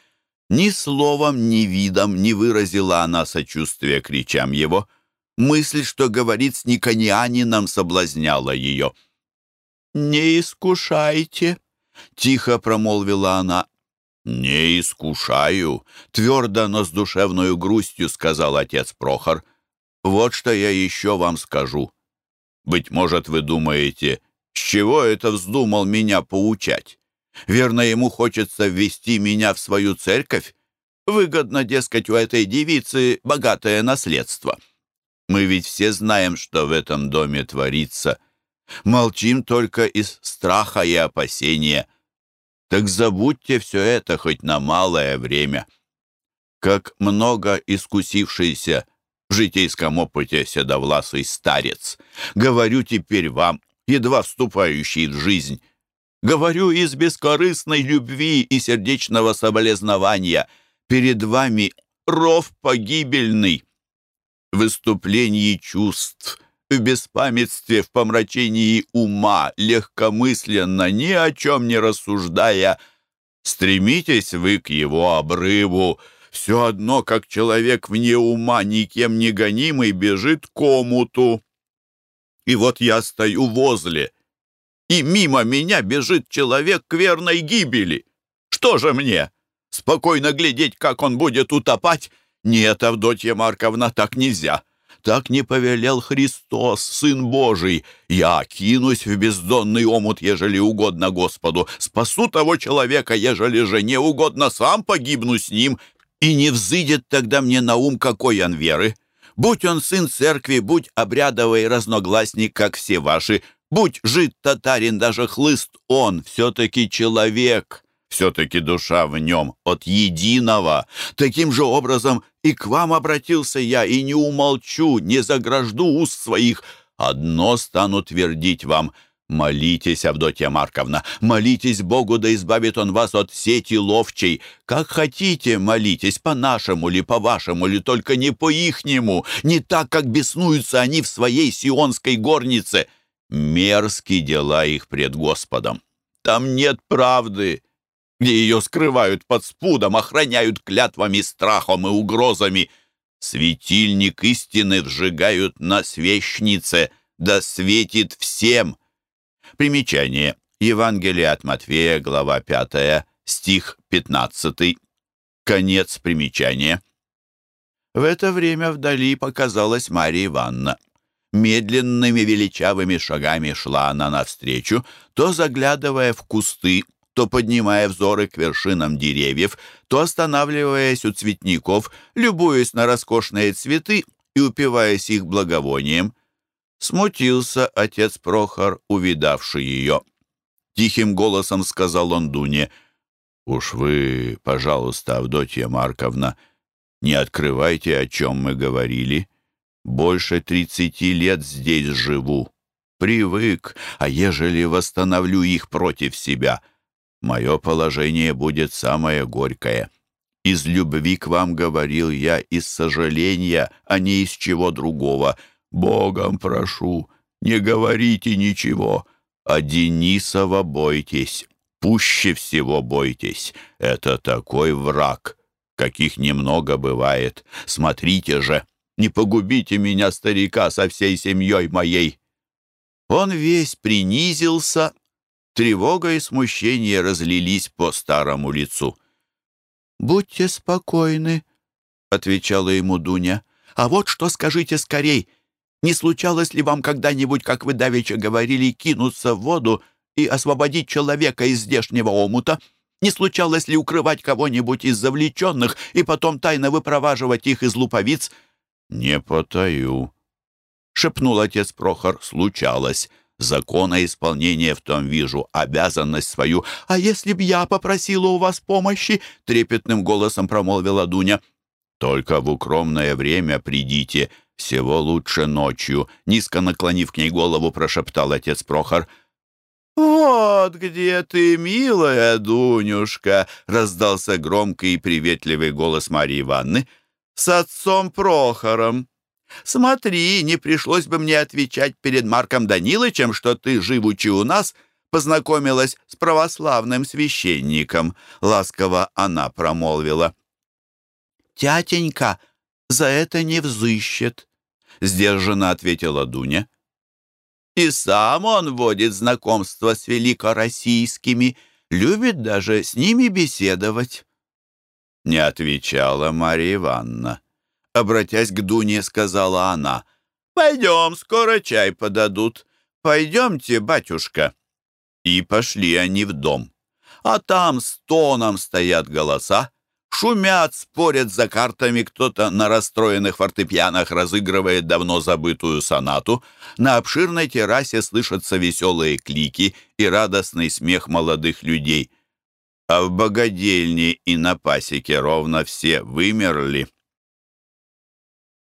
Ни словом, ни видом не выразила она сочувствия к речам его. Мысль, что говорит с никонианином, соблазняла ее. «Не искушайте», — тихо промолвила она. «Не искушаю», — твердо, но с душевной грустью сказал отец Прохор. «Вот что я еще вам скажу. Быть может, вы думаете, с чего это вздумал меня поучать? Верно, ему хочется ввести меня в свою церковь? Выгодно, дескать, у этой девицы богатое наследство. Мы ведь все знаем, что в этом доме творится. Молчим только из страха и опасения. Так забудьте все это хоть на малое время. Как много искусившийся в житейском опыте седовласый старец. Говорю теперь вам, едва вступающий в жизнь. Говорю из бескорыстной любви и сердечного соболезнования. Перед вами ров погибельный. В выступлении чувств, в беспамятстве, в помрачении ума, легкомысленно, ни о чем не рассуждая, стремитесь вы к его обрыву, все одно, как человек вне ума, никем не гонимый, бежит к омуту. И вот я стою возле, и мимо меня бежит человек к верной гибели. Что же мне? Спокойно глядеть, как он будет утопать? Нет, Авдотья Марковна, так нельзя. Так не повелел Христос, Сын Божий. Я кинусь в бездонный омут, ежели угодно Господу. Спасу того человека, ежели же не угодно, сам погибну с ним. И не взыдет тогда мне на ум, какой он веры. Будь он сын церкви, будь обрядовый разногласник, как все ваши, будь жид татарин, даже хлыст он, все-таки человек, все-таки душа в нем от единого. Таким же образом и к вам обратился я, и не умолчу, не загражду уст своих. Одно стану твердить вам — «Молитесь, Авдотья Марковна, молитесь Богу, да избавит Он вас от сети ловчей. Как хотите, молитесь, по-нашему ли, по-вашему ли, только не по-ихнему, не так, как беснуются они в своей сионской горнице. Мерзкие дела их пред Господом. Там нет правды, где ее скрывают под спудом, охраняют клятвами, страхом и угрозами. Светильник истины вжигают на свечнице, да светит всем». Примечание. Евангелие от Матфея, глава 5, стих 15. Конец примечания. В это время вдали показалась Мария Ивановна. Медленными величавыми шагами шла она навстречу, то заглядывая в кусты, то поднимая взоры к вершинам деревьев, то останавливаясь у цветников, любуясь на роскошные цветы и упиваясь их благовонием. Смутился отец Прохор, увидавший ее. Тихим голосом сказал он Дуне, «Уж вы, пожалуйста, Авдотья Марковна, не открывайте, о чем мы говорили. Больше тридцати лет здесь живу. Привык, а ежели восстановлю их против себя, мое положение будет самое горькое. Из любви к вам говорил я, из сожаления, а не из чего другого». Богом прошу, не говорите ничего, а Денисова бойтесь, пуще всего бойтесь. Это такой враг, каких немного бывает. Смотрите же, не погубите меня, старика, со всей семьей моей». Он весь принизился, тревога и смущение разлились по старому лицу. «Будьте спокойны», — отвечала ему Дуня. «А вот что скажите скорей, не случалось ли вам когда-нибудь, как вы давеча говорили, кинуться в воду и освободить человека из здешнего омута? Не случалось ли укрывать кого-нибудь из завлеченных и потом тайно выпроваживать их из луповиц?» «Не потаю», — шепнул отец Прохор. «Случалось. Закона исполнения в том вижу, обязанность свою. А если б я попросила у вас помощи?» — трепетным голосом промолвила Дуня. «Только в укромное время придите», «Всего лучше ночью», — низко наклонив к ней голову, прошептал отец Прохор. «Вот где ты, милая Дунюшка!» — раздался громкий и приветливый голос Марии Ивановны. «С отцом Прохором! Смотри, не пришлось бы мне отвечать перед Марком Данилычем, что ты, живучи у нас, познакомилась с православным священником», — ласково она промолвила. «Тятенька за это не взыщет», — сдержанно ответила Дуня. «И сам он водит знакомство с великороссийскими, любит даже с ними беседовать». Не отвечала Марья Ивановна. Обратясь к Дуне, сказала она, «Пойдем, скоро чай подадут. Пойдемте, батюшка». И пошли они в дом. А там с тоном стоят голоса, Шумят, спорят за картами, кто-то на расстроенных фортепианах разыгрывает давно забытую сонату. На обширной террасе слышатся веселые клики и радостный смех молодых людей. А в богадельне и на пасеке ровно все вымерли.